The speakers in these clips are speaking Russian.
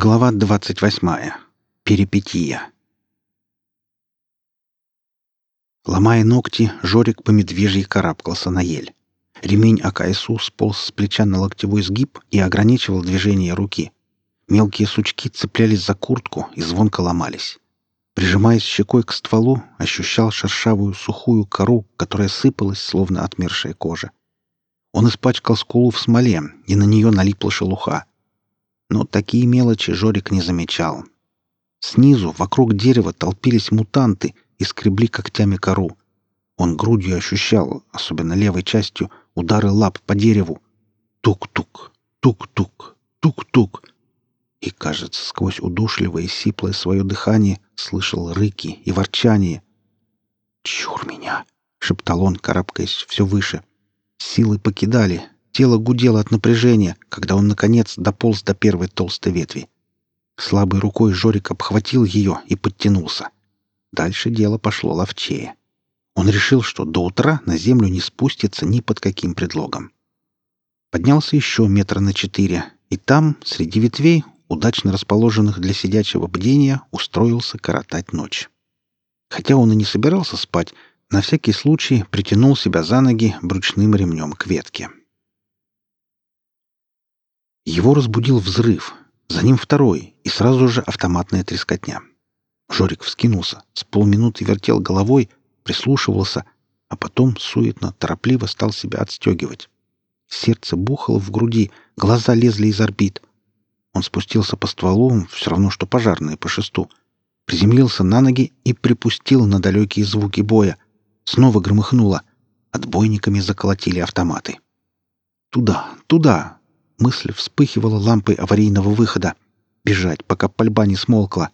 Глава двадцать восьмая. Перипетия. Ломая ногти, Жорик по медвежьей карабкался на ель. Ремень АКСУ сполз с плеча на локтевой сгиб и ограничивал движение руки. Мелкие сучки цеплялись за куртку и звонко ломались. Прижимаясь щекой к стволу, ощущал шершавую сухую кору, которая сыпалась, словно отмершая кожа. Он испачкал скулу в смоле, и на нее налипла шелуха — но такие мелочи Жорик не замечал. Снизу, вокруг дерева, толпились мутанты и скребли когтями кору. Он грудью ощущал, особенно левой частью, удары лап по дереву. Тук-тук, тук-тук, тук-тук. И, кажется, сквозь удушливое и сиплое свое дыхание слышал рыки и ворчание. «Чур меня!» — шептал он, карабкаясь все выше. Силы покидали, Тело гудело от напряжения, когда он, наконец, дополз до первой толстой ветви. Слабой рукой Жорик обхватил ее и подтянулся. Дальше дело пошло ловчее. Он решил, что до утра на землю не спустится ни под каким предлогом. Поднялся еще метра на четыре, и там, среди ветвей, удачно расположенных для сидячего бдения, устроился коротать ночь. Хотя он и не собирался спать, на всякий случай притянул себя за ноги брючным ремнем к ветке. Его разбудил взрыв, за ним второй и сразу же автоматная трескотня. Жорик вскинулся, с полминуты вертел головой, прислушивался, а потом суетно, торопливо стал себя отстегивать. Сердце бухало в груди, глаза лезли из орбит. Он спустился по стволу, все равно, что пожарные по шесту. Приземлился на ноги и припустил на далекие звуки боя. Снова громыхнуло. Отбойниками заколотили автоматы. «Туда, туда!» Мысль вспыхивала лампой аварийного выхода. Бежать, пока пальба не смолкла.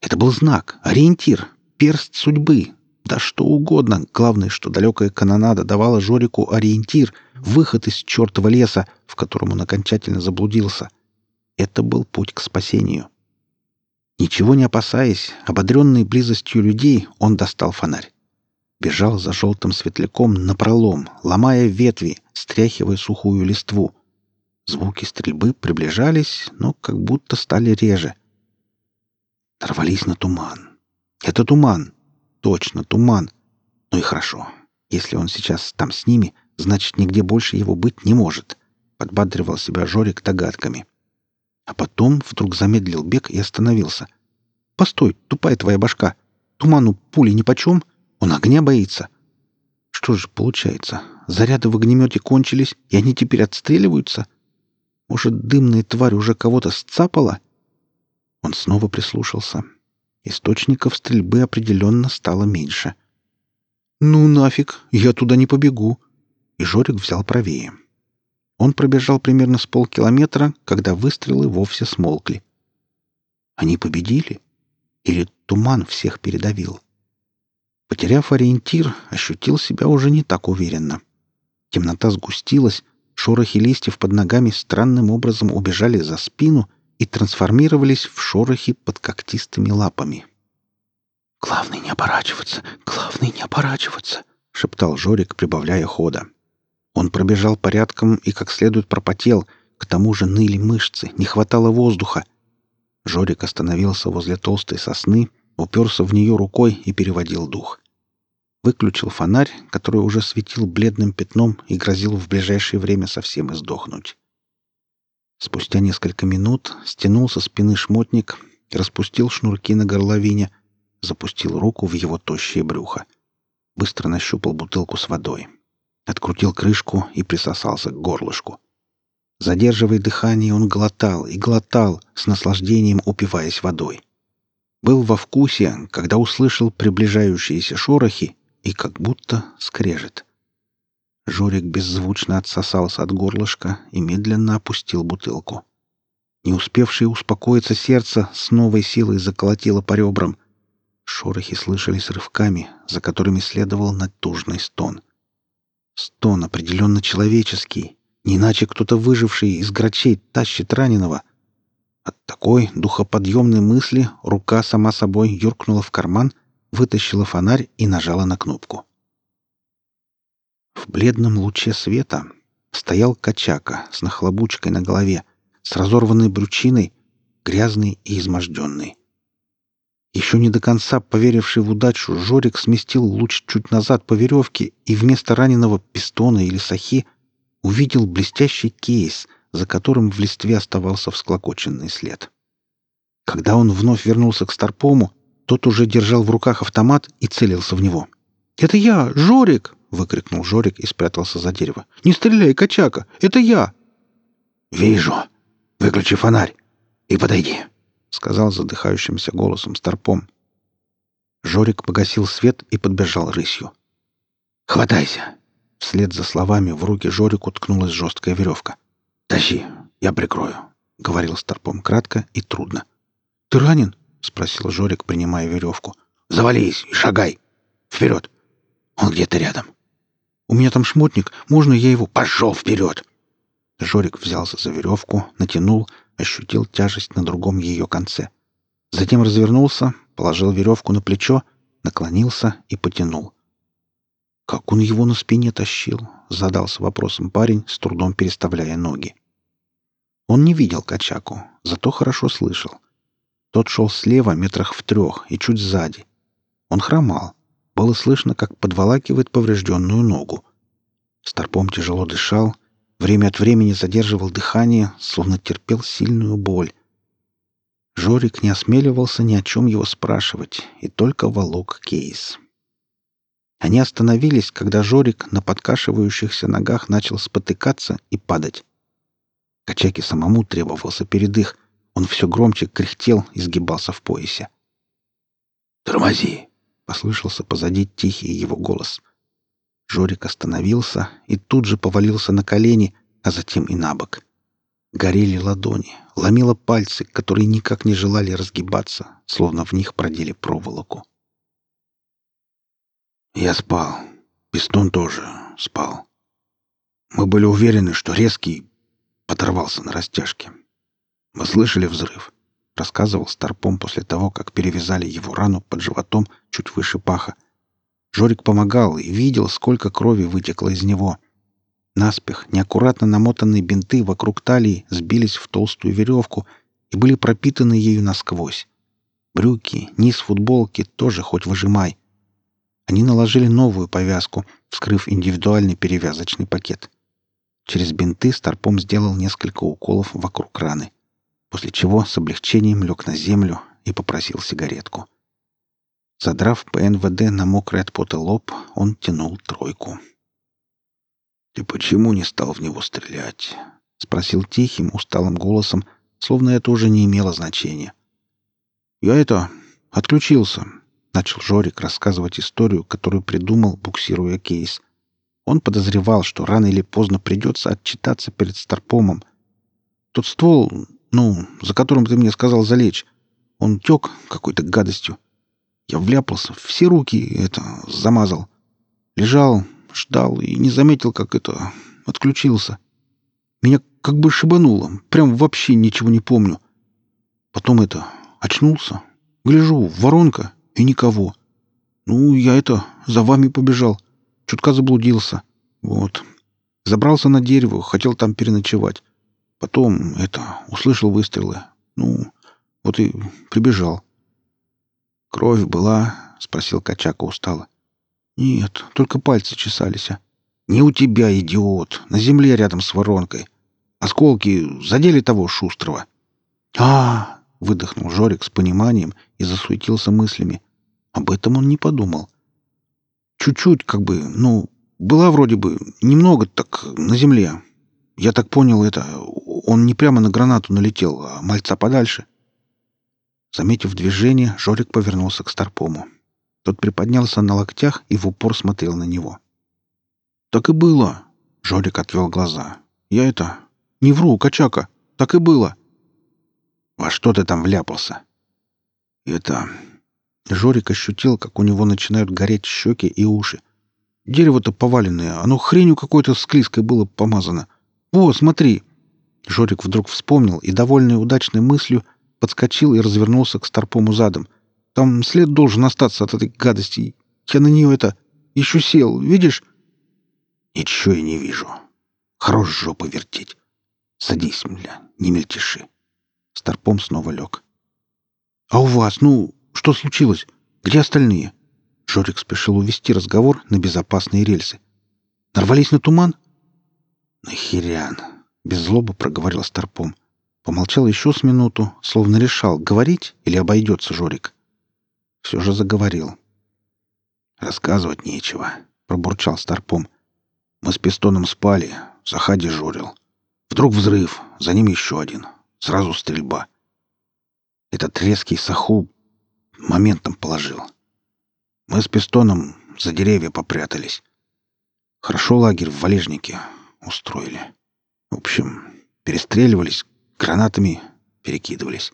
Это был знак, ориентир, перст судьбы. Да что угодно. Главное, что далекая канонада давала Жорику ориентир, выход из чертова леса, в котором он окончательно заблудился. Это был путь к спасению. Ничего не опасаясь, ободренный близостью людей, он достал фонарь. Бежал за желтым светляком напролом, ломая ветви, стряхивая сухую листву — Звуки стрельбы приближались, но как будто стали реже. Нарвались на туман. Это туман. Точно, туман. Ну и хорошо. Если он сейчас там с ними, значит, нигде больше его быть не может. Подбадривал себя Жорик догадками. А потом вдруг замедлил бег и остановился. «Постой, тупая твоя башка! Туману пули нипочем, он огня боится!» Что же получается? Заряды в огнемете кончились, и они теперь отстреливаются? Может, дымная тварь уже кого-то сцапала? Он снова прислушался. Источников стрельбы определенно стало меньше. «Ну нафиг, я туда не побегу!» И Жорик взял правее. Он пробежал примерно с полкилометра, когда выстрелы вовсе смолкли. Они победили? Или туман всех передавил? Потеряв ориентир, ощутил себя уже не так уверенно. Темнота сгустилась, Шорохи листьев под ногами странным образом убежали за спину и трансформировались в шорохи под когтистыми лапами. «Главное не оборачиваться! Главное не оборачиваться!» — шептал Жорик, прибавляя хода. Он пробежал порядком и как следует пропотел, к тому же ныли мышцы, не хватало воздуха. Жорик остановился возле толстой сосны, уперся в нее рукой и переводил дух выключил фонарь, который уже светил бледным пятном и грозил в ближайшее время совсем издохнуть. Спустя несколько минут стянул со спины шмотник, распустил шнурки на горловине, запустил руку в его тощее брюхо. Быстро нащупал бутылку с водой. Открутил крышку и присосался к горлышку. Задерживая дыхание, он глотал и глотал, с наслаждением упиваясь водой. Был во вкусе, когда услышал приближающиеся шорохи и как будто скрежет. Жорик беззвучно отсосался от горлышка и медленно опустил бутылку. Не успевшее успокоиться сердце с новой силой заколотило по ребрам. Шорохи слышались рывками, за которыми следовал натужный стон. Стон определенно человеческий, не иначе кто-то выживший из грачей тащит раненого. От такой духоподъемной мысли рука сама собой юркнула в карман вытащила фонарь и нажала на кнопку. В бледном луче света стоял качака с нахлобучкой на голове, с разорванной брючиной, грязный и изможденный. Еще не до конца поверивший в удачу, Жорик сместил луч чуть назад по веревке и вместо раненого пистона или сахи увидел блестящий кейс, за которым в листве оставался всклокоченный след. Когда он вновь вернулся к Старпому, тот уже держал в руках автомат и целился в него. «Это я, Жорик!» — выкрикнул Жорик и спрятался за дерево. «Не стреляй, качака! Это я!» «Вижу! Выключи фонарь и подойди!» — сказал задыхающимся голосом Старпом. Жорик погасил свет и подбежал рысью. «Хватайся!» Вслед за словами в руки Жорику ткнулась жесткая веревка. «Тащи, я прикрою», — говорил Старпом кратко и трудно. «Ты ранен?» — спросил Жорик, принимая веревку. «Завались и шагай! Вперед! Он где-то рядом!» «У меня там шмотник. Можно я его...» «Пошел вперед!» Жорик взялся за веревку, натянул, ощутил тяжесть на другом ее конце. Затем развернулся, положил веревку на плечо, наклонился и потянул. «Как он его на спине тащил?» — задался вопросом парень, с трудом переставляя ноги. Он не видел Качаку, зато хорошо слышал. Тот шел слева метрах в трех и чуть сзади. Он хромал. Было слышно, как подволакивает поврежденную ногу. Старпом тяжело дышал, время от времени задерживал дыхание, словно терпел сильную боль. Жорик не осмеливался ни о чем его спрашивать и только волок кейс. Они остановились, когда Жорик на подкашивающихся ногах начал спотыкаться и падать. Качаке самому требовался передых. Он все громче кряхтел и сгибался в поясе. «Тормози!» — послышался позади тихий его голос. Жорик остановился и тут же повалился на колени, а затем и на бок. Горели ладони, ломило пальцы, которые никак не желали разгибаться, словно в них продели проволоку. Я спал. Пистон тоже спал. Мы были уверены, что резкий оторвался на растяжке. Мы слышали взрыв, рассказывал Старпом после того, как перевязали его рану под животом чуть выше паха. Жорик помогал и видел, сколько крови вытекло из него. Наспех неаккуратно намотанные бинты вокруг талии сбились в толстую веревку и были пропитаны ею насквозь. Брюки, низ футболки тоже хоть выжимай. Они наложили новую повязку, вскрыв индивидуальный перевязочный пакет. Через бинты Старпом сделал несколько уколов вокруг раны, после чего с облегчением лег на землю и попросил сигаретку. Задрав ПНВД на мокрый от пота лоб, он тянул тройку. «Ты почему не стал в него стрелять?» — спросил тихим, усталым голосом, словно это уже не имело значения. «Я это... отключился. — начал Жорик рассказывать историю, которую придумал, буксируя кейс. Он подозревал, что рано или поздно придется отчитаться перед Старпомом. «Тот ствол, ну, за которым ты мне сказал залечь, он тек какой-то гадостью. Я вляпался, все руки это замазал. Лежал, ждал и не заметил, как это отключился. Меня как бы шибануло, прям вообще ничего не помню. Потом это очнулся, гляжу, воронка, и никого. Ну, я это, за вами побежал. Чутка заблудился. Вот. Забрался на дерево, хотел там переночевать. Потом, это, услышал выстрелы. Ну, вот и прибежал. «Кровь была?» — спросил Качака устало. «Нет, только пальцы чесались. А. Не у тебя, идиот, на земле рядом с воронкой. Осколки задели того шустрого». «А, — выдохнул Жорик с пониманием и засуетился мыслями. Об этом он не подумал. Чуть-чуть, как бы, ну, была вроде бы немного так на земле. Я так понял, это он не прямо на гранату налетел, а мальца подальше. Заметив движение, Жорик повернулся к Старпому. Тот приподнялся на локтях и в упор смотрел на него. «Так и было!» — Жорик отвел глаза. «Я это... Не вру, качака! Так и было!» «Во что ты там вляпался?» «Это...» Жорик ощутил, как у него начинают гореть щеки и уши. «Дерево-то поваленное, оно хренью какой-то склизкой было помазано. Во, смотри!» Жорик вдруг вспомнил и, довольный удачной мыслью, подскочил и развернулся к Старпому задом. «Там след должен остаться от этой гадости. Я на нее это... еще сел, видишь?» «Ничего я не вижу. Хорош жопу вертеть. Садись, мля, не мельтеши». Старпом снова лег. «А у вас, ну, что случилось? Где остальные?» Жорик спешил увести разговор на безопасные рельсы. «Нарвались на туман?» «Нахерян!» — без злобы проговорил Старпом. Помолчал еще с минуту, словно решал, говорить или обойдется Жорик. Все же заговорил. «Рассказывать нечего», — пробурчал Старпом. «Мы с пистоном спали, Заха дежурил. Вдруг взрыв, за ним еще один. Сразу стрельба. Этот резкий Саху моментом положил. Мы с пистоном за деревья попрятались. Хорошо лагерь в валежнике устроили. В общем, перестреливались, гранатами перекидывались.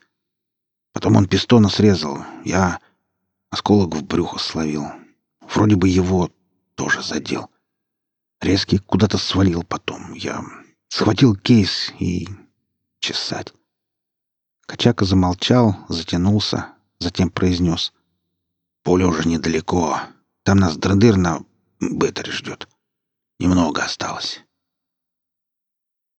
Потом он пистона срезал. Я осколок в брюхо словил. Вроде бы его тоже задел. Резкий куда-то свалил потом. Я схватил кейс и... чесать. Качака замолчал, затянулся, затем произнес. «Поле уже недалеко. Там нас дрындыр на бетаре ждет. Немного осталось.